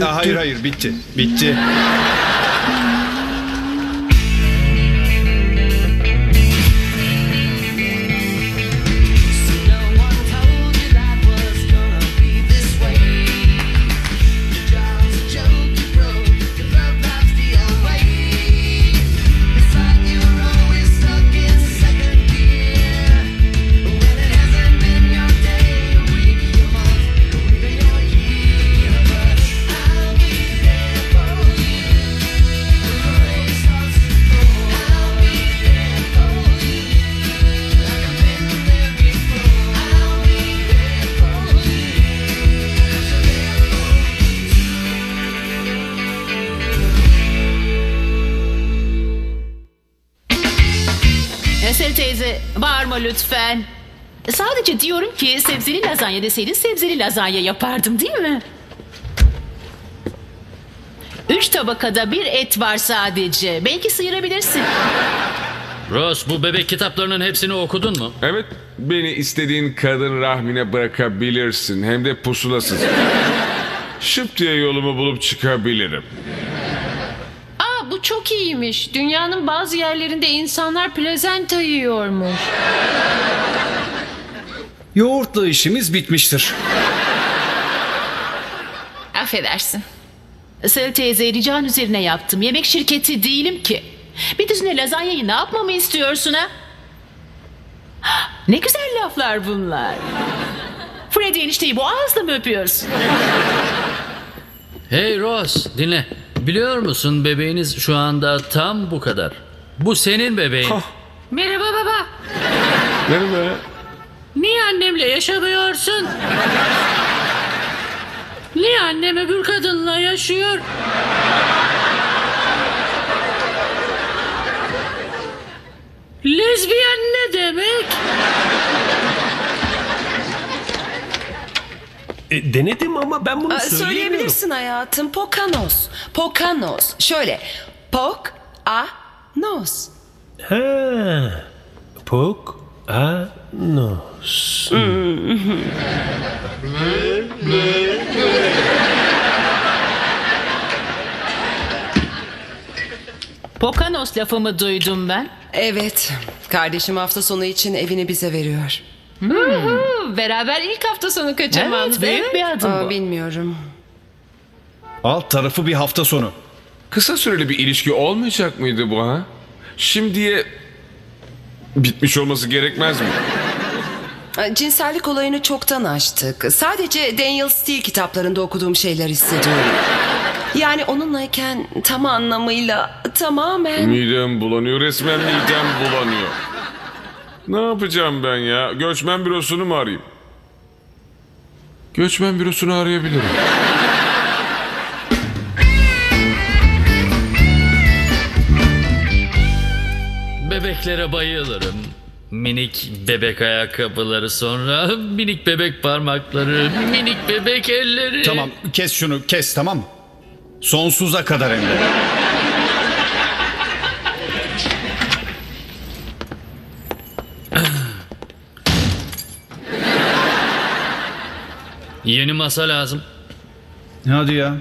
hayır hayır bitti. Bitti. Bağırma lütfen. Sadece diyorum ki sebzeli lazanya deseydin sebzeli lazanya yapardım değil mi? Üç tabakada bir et var sadece. Belki sıyırabilirsin. Ross bu bebek kitaplarının hepsini okudun mu? Evet, beni istediğin kadın rahmine bırakabilirsin. Hem de pusulasız. Şıp diye yolumu bulup çıkabilirim. Çok iyiymiş. Dünyanın bazı yerlerinde insanlar plazenta yiyormuş. Yoğurtla işimiz bitmiştir. Affedersin. Esel teyze rican üzerine yaptım. Yemek şirketi değilim ki. Bir düzine lazanyayı ne yapmamı istiyorsun ha? Ne güzel laflar bunlar. Freddy enişteyi boğazla mı öpüyorsun? Hey Ross dinle. Biliyor musun bebeğiniz şu anda tam bu kadar. Bu senin bebeğin. Merhaba baba. Merhaba. Niye annemle yaşamıyorsun? Niye annem öbür kadınla yaşıyor? Lezbiyen ne demek? E, denedim ama ben bunu Aa, söyleyemiyorum. Söyleyebilirsin hayatım. Pokanos. Pokanos. Şöyle. Pok, a, nos. Ha. Pok a nos. Pokanos lafımı duydum ben. Evet. Kardeşim hafta sonu için evini bize veriyor. Beraber ilk hafta sonu kaçamam Evet, büyük bir adım Aa, bu. bilmiyorum. Alt tarafı bir hafta sonu. Kısa süreli bir ilişki olmayacak mıydı bu ha? Şimdiye bitmiş olması gerekmez mi? Cinsellik olayını çoktan aştık. Sadece Daniel Steele kitaplarında okuduğum şeyler hissediyorum. Yani onunlayken tam anlamıyla tamamen... Midem bulanıyor, resmen midem bulanıyor. Ne yapacağım ben ya? Göçmen bürosunu mu arayayım? Göçmen bürosunu arayabilirim. Bebeklere bayılırım. Minik bebek ayakkabıları sonra minik bebek parmakları, minik bebek elleri. Tamam kes şunu kes tamam mı? Sonsuza kadar hem de. Yeni masa lazım. Hadi ya.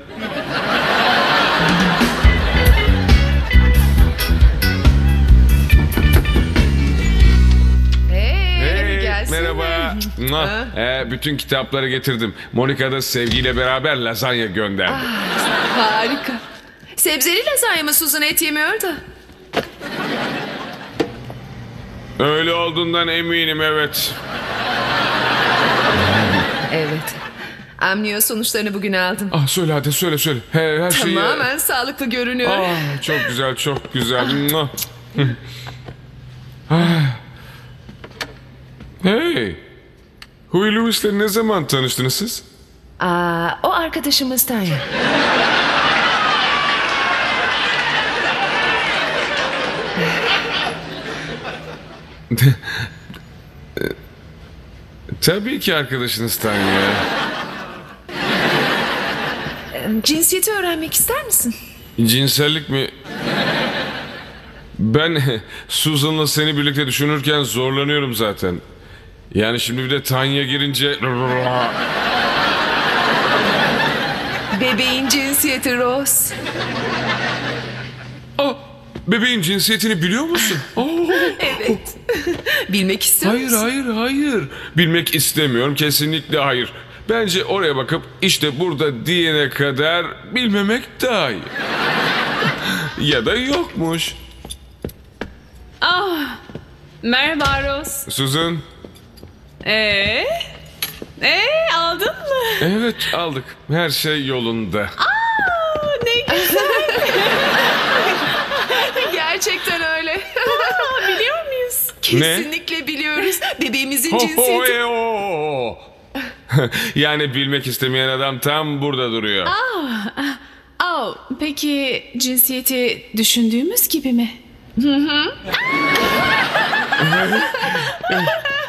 Hey, merhaba. Mua. Ee, bütün kitapları getirdim. Monika da sevgiyle beraber lazanya gönderdi. Harika. Sebzeli lazanya mı Suzan et yemiyor da? Öyle olduğundan eminim evet. Evet. Amniyo sonuçlarını bugün aldım. Ah söyle hadi söyle söyle. He, her şeyi... Tamamen sağlıklı görünüyor. Ah, çok güzel çok güzel. Mua. Ah. hey. Huey Lewis'le ne zaman tanıştınız siz? Aa, o arkadaşımızdan ya. Tabii ki arkadaşınızdan ya. Cinsiyeti öğrenmek ister misin? Cinsellik mi? Ben Susan'la seni birlikte düşünürken zorlanıyorum zaten. Yani şimdi bir de Tanya girince... Bebeğin cinsiyeti Rose. Ah, bebeğin cinsiyetini biliyor musun? Evet. Bilmek istiyor Hayır musun? hayır hayır. Bilmek istemiyorum kesinlikle hayır. Bence oraya bakıp işte burada diyene kadar bilmemek daha iyi. ya da yokmuş. Merhaba Rose. Susan. Ee? Ee aldın mı? Evet aldık. Her şey yolunda. Ne güzel. Gerçekten öyle. Biliyor muyuz? Kesinlikle biliyoruz. Bebeğimizin Ho, ho, cinsiyeti. e, o. yani bilmek istemeyen adam tam burada duruyor. Aa, peki cinsiyeti düşündüğümüz gibi mi?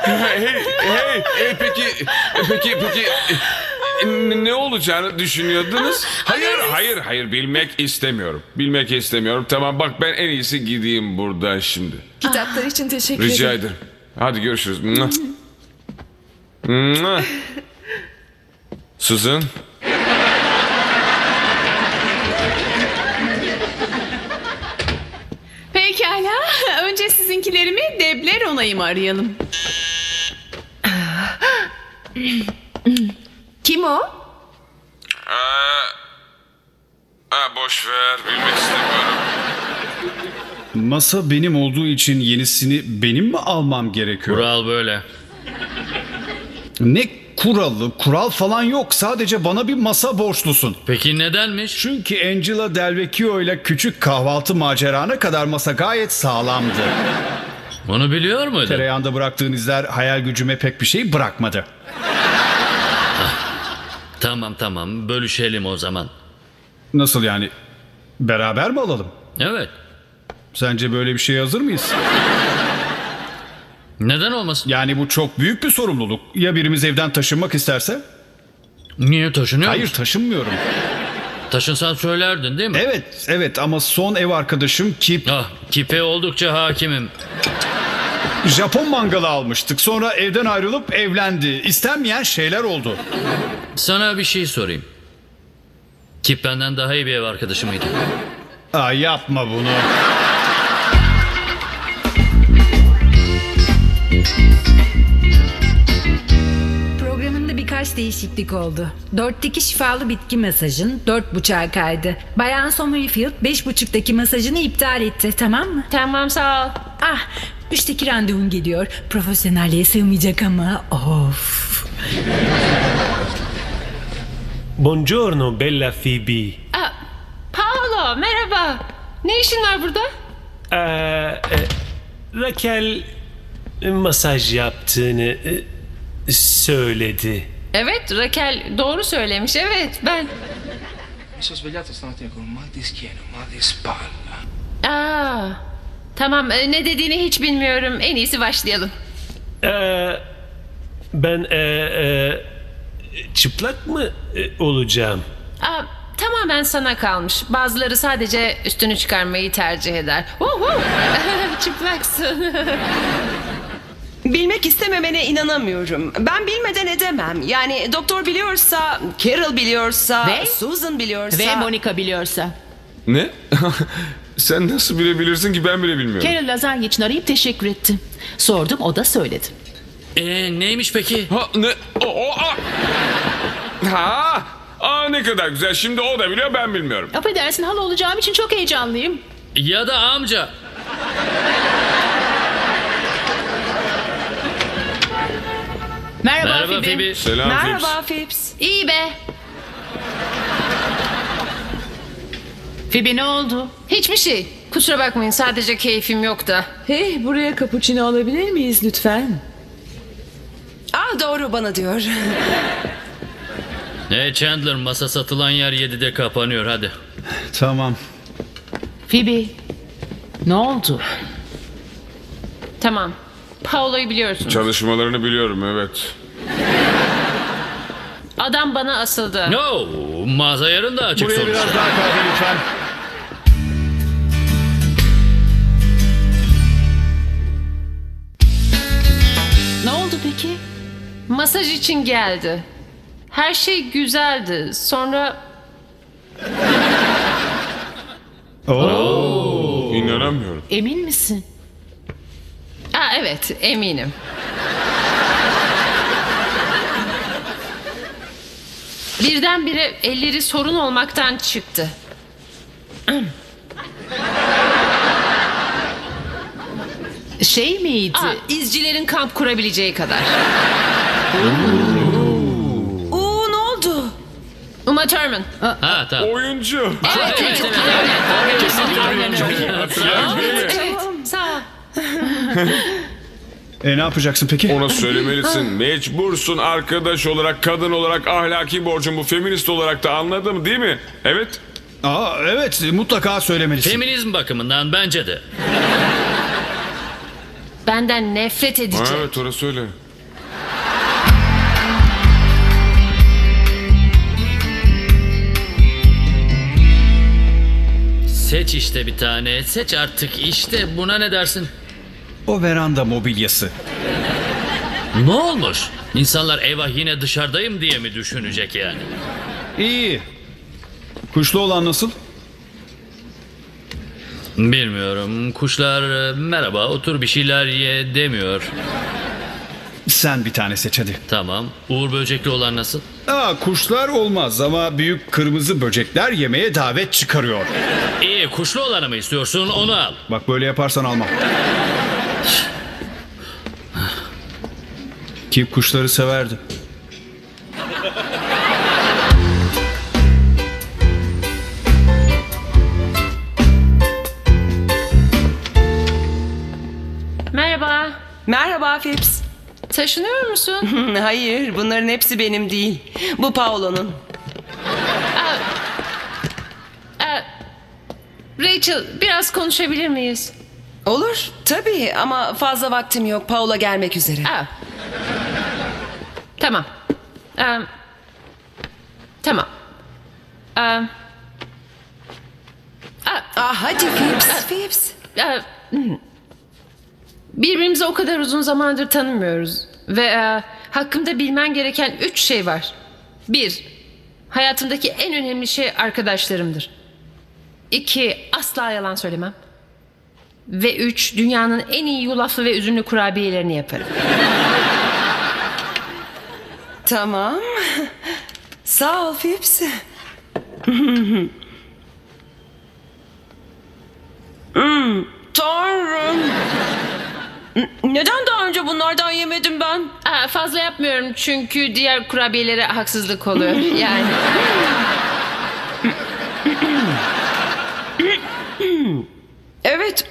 hey, hey, hey, peki, peki, peki ne olacağını düşünüyordunuz? Hayır, hayır, hayır bilmek istemiyorum. Bilmek istemiyorum. Tamam bak ben en iyisi gideyim buradan şimdi. Kitaplar için teşekkür Rica ederim. ederim. Hadi görüşürüz. Mua. Mua. Susan. Pekala. Önce sizinkileri mi Debler onayı mı arayalım? Kim o? Ha, boş ver bilmek istemiyorum. Masa benim olduğu için yenisini benim mi almam gerekiyor? Kural böyle. Ne kuralı, kural falan yok. Sadece bana bir masa borçlusun. Peki nedenmiş? Çünkü Angela Delvecchio ile küçük kahvaltı macerana kadar masa gayet sağlamdı. Bunu biliyor muydun? Tereyağında bıraktığın izler hayal gücüme pek bir şey bırakmadı. Tamam tamam bölüşelim o zaman. Nasıl yani? Beraber mi alalım? Evet. Sence böyle bir şeye hazır mıyız? Neden olmasın? Yani bu çok büyük bir sorumluluk. Ya birimiz evden taşınmak isterse? Niye taşınıyor Hayır taşınmıyorum. Taşınsan söylerdin değil mi? Evet, evet ama son ev arkadaşım Kip Ah, kipe oldukça hakimim. Japon mangalı almıştık. Sonra evden ayrılıp evlendi. İstenmeyen şeyler oldu. Sana bir şey sorayım. Kip benden daha iyi bir ev arkadaşı mıydı? Aa, yapma bunu. Birkaç değişiklik oldu. Dörtteki şifalı bitki masajın dört buçuğa kaydı. Bayan Somerfield beş buçuktaki masajını iptal etti tamam mı? Tamam sağ ol. Ah üçteki randevun geliyor. Profesyonelliğe sığmayacak ama of. Buongiorno bella Phoebe. Aa, Paolo merhaba. Ne işin var burada? Ee, e, Raquel e, masaj yaptığını e, söyledi. Evet Raquel doğru söylemiş. Evet ben. sono svegliato stamattina con un mal di schiena, un mal di spalla. Aa, tamam e, ne dediğini hiç bilmiyorum. En iyisi başlayalım. Ee, ben e, e, çıplak mı e, olacağım? Aa, tamamen sana kalmış. Bazıları sadece üstünü çıkarmayı tercih eder. Uhu! Çıplaksın. Bilmek istememene inanamıyorum. Ben bilmeden edemem. Yani doktor biliyorsa, Carol biliyorsa, Ve? Susan biliyorsa... Ve Monica biliyorsa. Ne? Sen nasıl bilebilirsin ki ben bile bilmiyorum. Carol Lazanya için arayıp teşekkür etti. Sordum o da söyledi. Ee, neymiş peki? Ha ne? O, o, a. Ha! Aa ne kadar güzel. Şimdi o da biliyor ben bilmiyorum. Affedersin hala olacağım için çok heyecanlıyım. Ya da amca. Merhaba, Merhaba Phoebe. Phoebe. Selam. Merhaba Phipps. İyi be. Phoebe ne oldu? Hiçbir şey. Kusura bakmayın sadece keyfim yok da. Hey buraya cappuccino alabilir miyiz lütfen? Aa doğru bana diyor. Hey Chandler masa satılan yer 7'de kapanıyor hadi. Tamam. Phoebe ne oldu? Tamam. Paolo'yu biliyorsunuz. Çalışmalarını biliyorum evet. Adam bana asıldı. No mağaza yarın da açık Buraya sonuçta. biraz daha kahve lütfen. Ne oldu peki? Masaj için geldi. Her şey güzeldi. Sonra İnanamıyorum. Emin misin? Evet eminim. Birdenbire elleri sorun olmaktan çıktı. Şey miydi? Aa, izcilerin kamp kurabileceği kadar. Oo ne oldu? Uma Thurman. Ha tamam. Oyuncu. Evet, evet, evet, evet. Hatırlar değil mi? Evet, sağ ol. E ne yapacaksın peki? Ona söylemelisin. Mecbursun arkadaş olarak, kadın olarak, ahlaki borcun bu, feminist olarak da anladım değil mi? Evet. Aa evet mutlaka söylemelisin. Feminizm bakımından bence de. Benden nefret Ha, edecek. evet orası öyle. Seç işte bir tane. Seç artık işte buna ne dersin? O veranda mobilyası. Ne olmuş? İnsanlar eyvah yine dışarıdayım diye mi düşünecek yani? İyi. Kuşlu olan nasıl? Bilmiyorum. Kuşlar e, merhaba otur bir şeyler ye demiyor. Sen bir tane seç hadi. Tamam. Uğur böcekli olan nasıl? Aa kuşlar olmaz ama büyük kırmızı böcekler yemeğe davet çıkarıyor. İyi kuşlu olanı mı istiyorsun onu al. Bak böyle yaparsan almam. Kim kuşları severdi. Merhaba. Merhaba Phipps. Taşınıyor musun? Hayır bunların hepsi benim değil. Bu Paolo'nun. Rachel biraz konuşabilir miyiz? Olur tabii ama fazla vaktim yok. Paolo gelmek üzere. Aa. Tamam. Aa, tamam. Aa, aa, Ah hadi. Phipps. aa, hmm. Birbirimizi o kadar uzun zamandır tanımıyoruz. Ve e, hakkımda bilmen gereken üç şey var. Bir, hayatımdaki en önemli şey arkadaşlarımdır. İki, asla yalan söylemem. Ve üç, dünyanın en iyi yulaflı ve üzümlü kurabiyelerini yaparım. Tamam. Sağ ol Phipps. Hmm, Tanrım. Neden daha önce bunlardan yemedim ben? Aa, fazla yapmıyorum çünkü diğer kurabiyelere haksızlık oluyor. Yani Evet.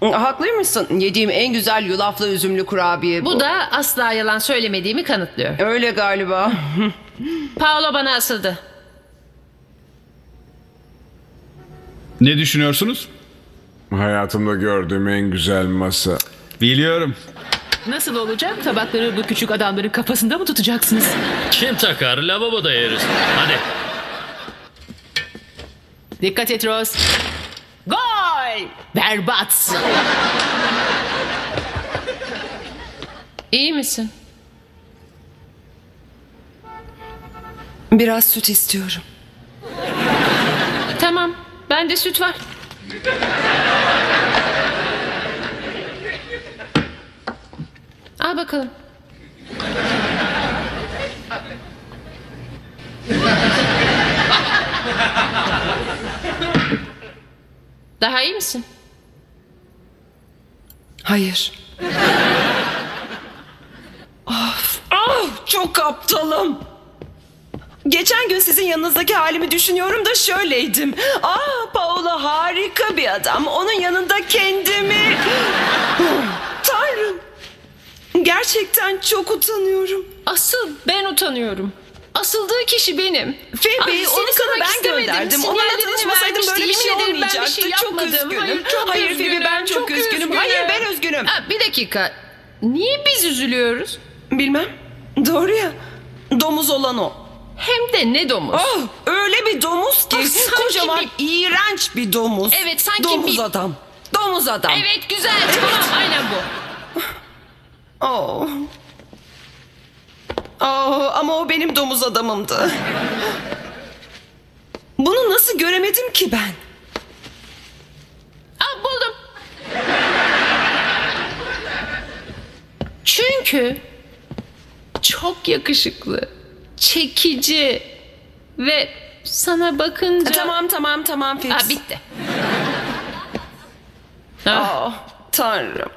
Haklıymışsın. Yediğim en güzel yulaflı üzümlü kurabiye bu. bu da asla yalan söylemediğimi kanıtlıyor. Öyle galiba. Paolo bana asıldı. Ne düşünüyorsunuz? Hayatımda gördüğüm en güzel masa. Biliyorum. Nasıl olacak? Tabakları bu küçük adamların kafasında mı tutacaksınız? Kim takar lavaboda yeriz. Hadi. Dikkat et Rose. Gol! Berbat. İyi misin? Biraz süt istiyorum. Tamam. Bende süt var. Al bakalım. Daha iyi misin? Hayır. of. Ah, çok aptalım. Geçen gün sizin yanınızdaki halimi düşünüyorum da şöyleydim. Aa Paola harika bir adam. Onun yanında kendimi... Tanrım. Gerçekten çok utanıyorum. Asıl ben utanıyorum. Asıldığı kişi benim. Phoebe, Ay, onu sana ben gönderdim. Sinyallerini tanışmasaydım böyle bir vermişti. şey ederim ben bir olmayacaktı. şey çok üzgünüm. Hayır, çok Hayır üzgünüm. Phoebe ben çok, üzgünüm. Hayır ben üzgünüm. Ha, bir dakika. Niye biz üzülüyoruz? Bilmem. Doğru ya. Domuz olan o. Hem de ne domuz. Oh, öyle bir domuz ki. Ah, kocaman, bir- iğrenç bir domuz. Evet, sanki Domuz bir- adam. Domuz adam. Evet güzel tamam aynen bu. Oh. Oh, ama o benim domuz adamımdı. Bunu nasıl göremedim ki ben? Aa, buldum. Çünkü çok yakışıklı, çekici ve sana bakınca... Tamam tamam tamam Fix. Ha, bitti. Ah, Oh, tanrım.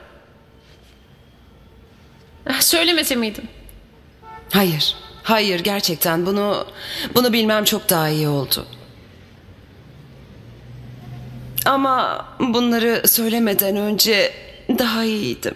ah, söylemese miydim? Hayır. Hayır gerçekten bunu bunu bilmem çok daha iyi oldu. Ama bunları söylemeden önce daha iyiydim.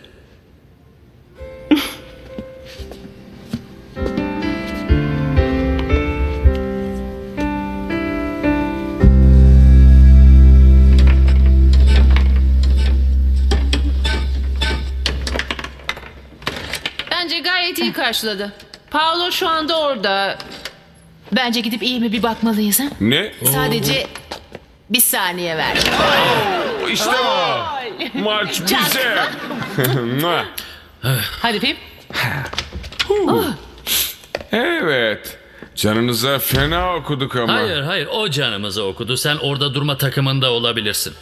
Bence gayet iyi karşıladı. Paolo şu anda orada. Bence gidip iyi mi bir bakmalıyız ha? Ne? Sadece bir saniye ver. İşte bu. Maç bize. Mua. Hadi Pip. evet. Canınıza fena okuduk ama. Hayır hayır o canımızı okudu. Sen orada durma takımında olabilirsin.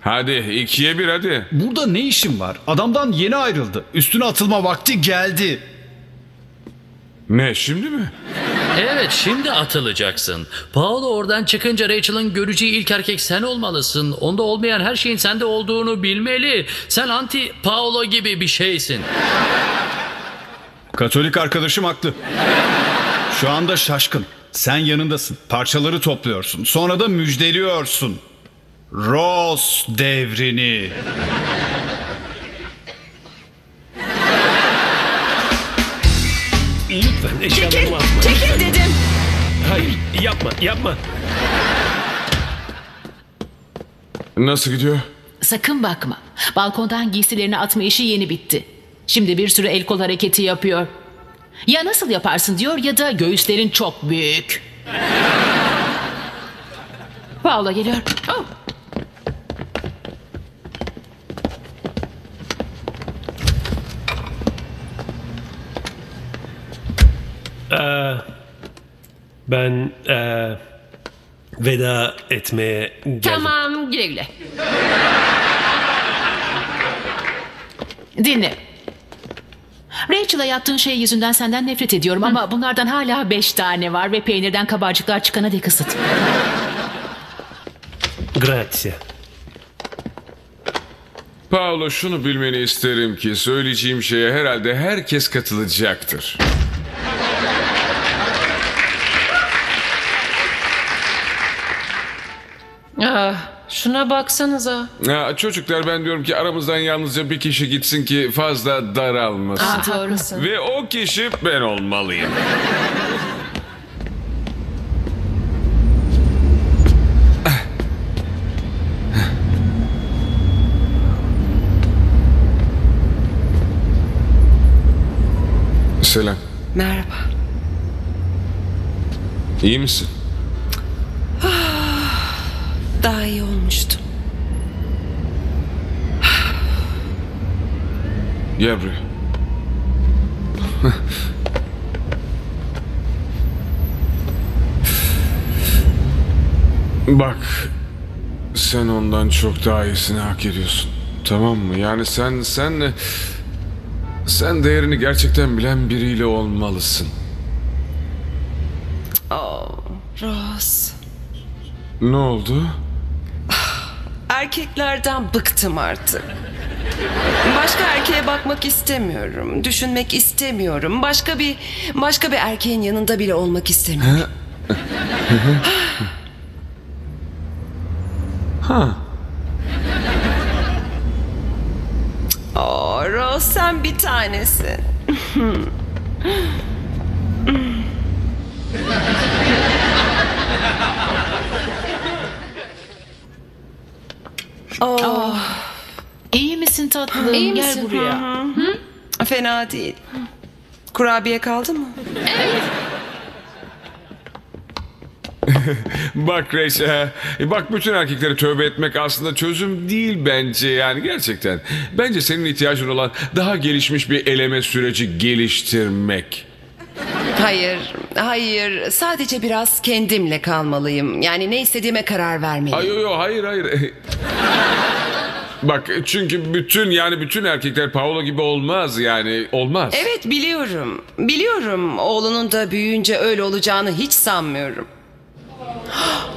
Hadi ikiye bir hadi. Burada ne işin var? Adamdan yeni ayrıldı. Üstüne atılma vakti geldi. Ne şimdi mi? Evet şimdi atılacaksın. Paolo oradan çıkınca Rachel'ın göreceği ilk erkek sen olmalısın. Onda olmayan her şeyin sende olduğunu bilmeli. Sen anti Paolo gibi bir şeysin. Katolik arkadaşım haklı. Şu anda şaşkın. Sen yanındasın. Parçaları topluyorsun. Sonra da müjdeliyorsun. Ross devrini. Lütfen eşyalarımı atma. Çekil dedim. Hayır yapma yapma. Nasıl gidiyor? Sakın bakma. Balkondan giysilerini atma işi yeni bitti. Şimdi bir sürü el kol hareketi yapıyor. Ya nasıl yaparsın diyor ya da göğüslerin çok büyük. Paolo geliyor. Oh. Ben ee, veda etmeye geldim. Tamam güle güle. Dinle. Rachel'a yaptığın şey yüzünden senden nefret ediyorum ama bunlardan hala beş tane var ve peynirden kabarcıklar çıkana dek ısıt. Grazie. Paolo şunu bilmeni isterim ki söyleyeceğim şeye herhalde herkes katılacaktır. Ah, şuna baksanıza. Ya, çocuklar ben diyorum ki aramızdan yalnızca bir kişi gitsin ki fazla daralmasın. Haklısın. Ve o kişi ben olmalıyım. Selam. Merhaba. İyi misin? Daha iyi olmuştum. Gel buraya. Bak. Sen ondan çok daha iyisini hak ediyorsun. Tamam mı? Yani sen sen sen değerini gerçekten bilen biriyle olmalısın. Oh, Ross. Ne oldu? Erkeklerden bıktım artık. Başka erkeğe bakmak istemiyorum. Düşünmek istemiyorum. Başka bir başka bir erkeğin yanında bile olmak istemiyorum. Ha. Oh, Rose sen bir tanesin. oh, İyi misin tatlım? İyi Gel misin? buraya. fena değil. Kurabiye kaldı mı? Bak Reis, e, bak bütün erkeklere tövbe etmek aslında çözüm değil bence yani gerçekten. Bence senin ihtiyacın olan daha gelişmiş bir eleme süreci geliştirmek. Hayır, hayır. Sadece biraz kendimle kalmalıyım. Yani ne istediğime karar vermeliyim. Yo, hayır hayır. Bak çünkü bütün yani bütün erkekler Paolo gibi olmaz yani olmaz. Evet biliyorum. Biliyorum. Oğlunun da büyüyünce öyle olacağını hiç sanmıyorum.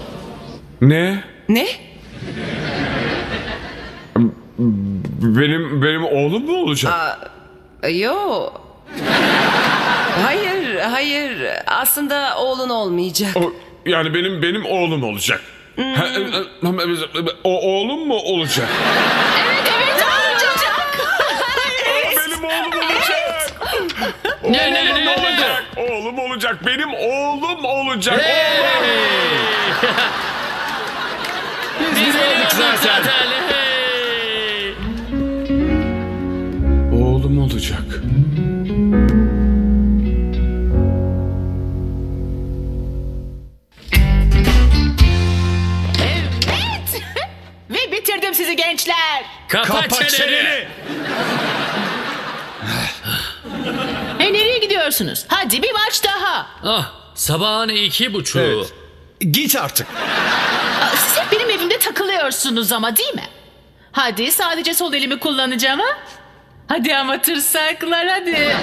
Ne? Ne? Benim benim oğlum mu olacak? Yo. Hayır, hayır. Aslında oğlun olmayacak. O, yani benim benim oğlum olacak. Ha, e, e, O oğlum mu olacak? Benim oğlum olacak. Ne ne ne ne? olacak. Oğlum olacak. Benim oğlum olacak. Biz biliyorduk zaten. Bitirdim sizi gençler. Kapa, çeneni. E nereye gidiyorsunuz? Hadi bir maç daha. Ah, sabahın iki buçuğu. Git artık. Aa, Siz hep benim evimde takılıyorsunuz ama değil mi? Hadi sadece sol elimi kullanacağım ha. Hadi ama tırsaklar hadi.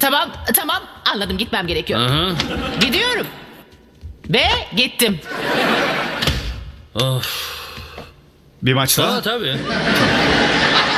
tamam tamam anladım gitmem gerekiyor. Hı. Gidiyorum. Ve gittim. Bir maç daha. Aa, tabii.